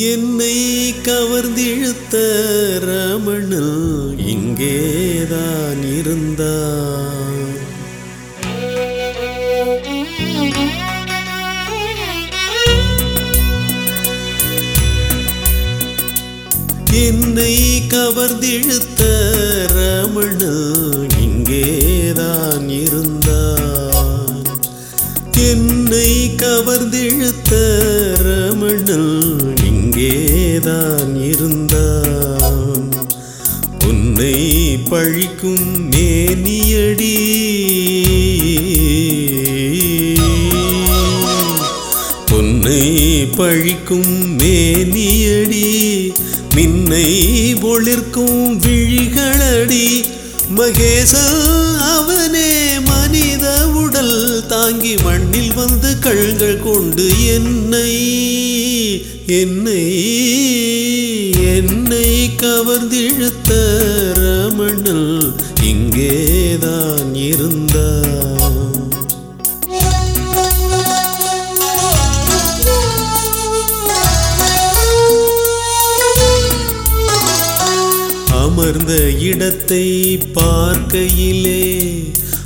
என்னை கவர்ந்திழுத்த ரமணன் இங்கேதான் இருந்தான். என்னை கவர்ந்திழுத்த ரமணன் இங்கேதான் இருந்தான். என்னை கவர்ந்திழுத்த ரமணன் அங்கேதான் இருந்தான். உன்னை பழிக்கும் மேனியடி. பொன்னை பழிக்கும் மேனியடி. மின்னை ஒளிர்க்கும் விழிகளடி. மகேச அவனே மனித உடல் தாங்கி மண்ணில் வந்து கழுங்கள் கொண்டு என்னை என்னை என்னை கவர்ந்திழுத்த ரமணல் இங்கேதான் இருந்தான். அமர்ந்த இடத்தை பார்க்கையிலே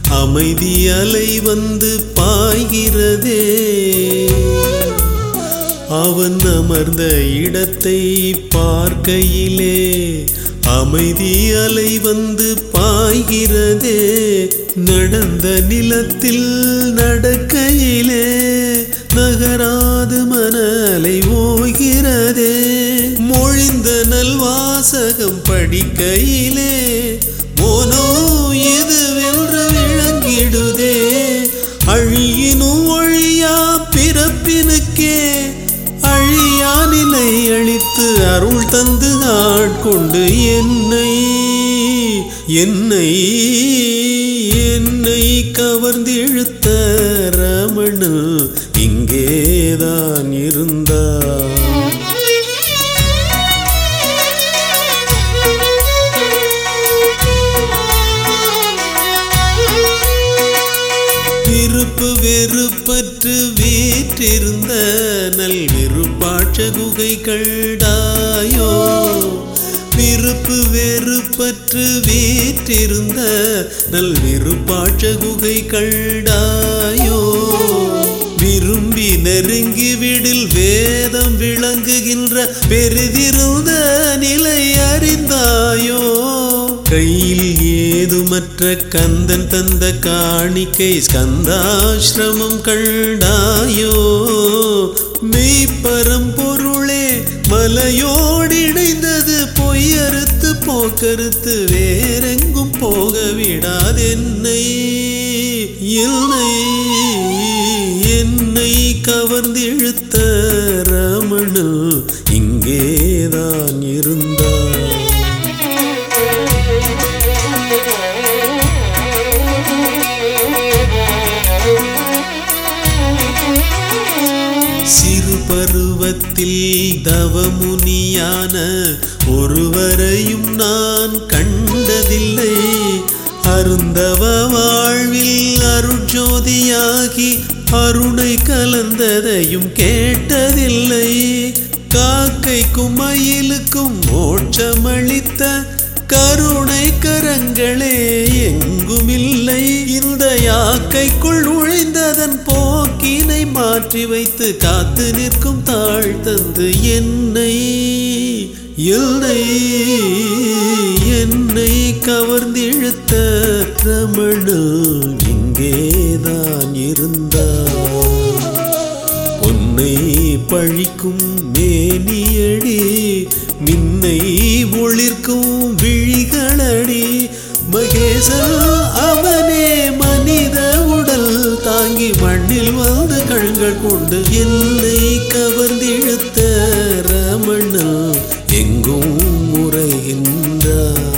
அமைதி அலை வந்து பாய்கிறதே. அவன் அமர்ந்த இடத்தை பார்க்கையிலே அமைதி அலை வந்து பாய்கிறதே நடந்த நிலத்தில் நடக்கையிலே நகராது மணலை ஓய்கிறதே. மொழிந்த நல்வாசகம் படிக்கையிலே மோனோ அருள் தந்து ஆட்கொண்டு என்னை என்னை என்னை கவர்ந்திழுத்த வெறுப்பு வெறுப்பற்று வீற்றிருந்த நல் வெறுப்பாட்ச குகை கண்டாயோ விருப்பு வெறுப்பற்று வீற்றிருந்த நல் வெறுப்பாட்ச குகை கண்டாயோ விரும்பி நெருங்கி விடில் வேதம் விளங்குகின்ற பெரிதிருந்த நிலை அறிந்தாயோ. கையில் ஏதுமற்ற கந்தன் தந்த காணிக்கை ஸ்கந்தாசிரமம் கண்டாயோ? மெய்ப்பரம் பொருளே மலையோடு பொய்யறுத்து போக்கறுத்து வேறெங்கும் போக விடாதென்னை என்னை என்னை கவர்ந்திழுத்த ரமணு இங்கேதான் இருந்தான். பருவத்தில் தவமுனியான ஒருவரையும் நான் கண்டதில்லை. அருந்தவ வாழ்வில் அருட்ஜோதியாகி அருணை கலந்ததையும் கேட்டதில்லை. காக்கைக்கும் மயிலுக்கும் மோட்சமளித்த கருணை கரங்களே மாற்றி வைத்து காத்து நிற்கும் தாழ் தந்து என்னை என்னை என்னை கவர்ந்திழுத்த ரமண இங்கேதான் இருந்தான். பொன்னை பழிக்கும் மேனியடி மின்னை ஒளிர்க்கும் விழிகளடி மகேசா மண்ணில் வந்த கண்கள் கொண்டு என்னை கவர்ந்திழுத்த ரமணா எங்கும் முறைகின்றார்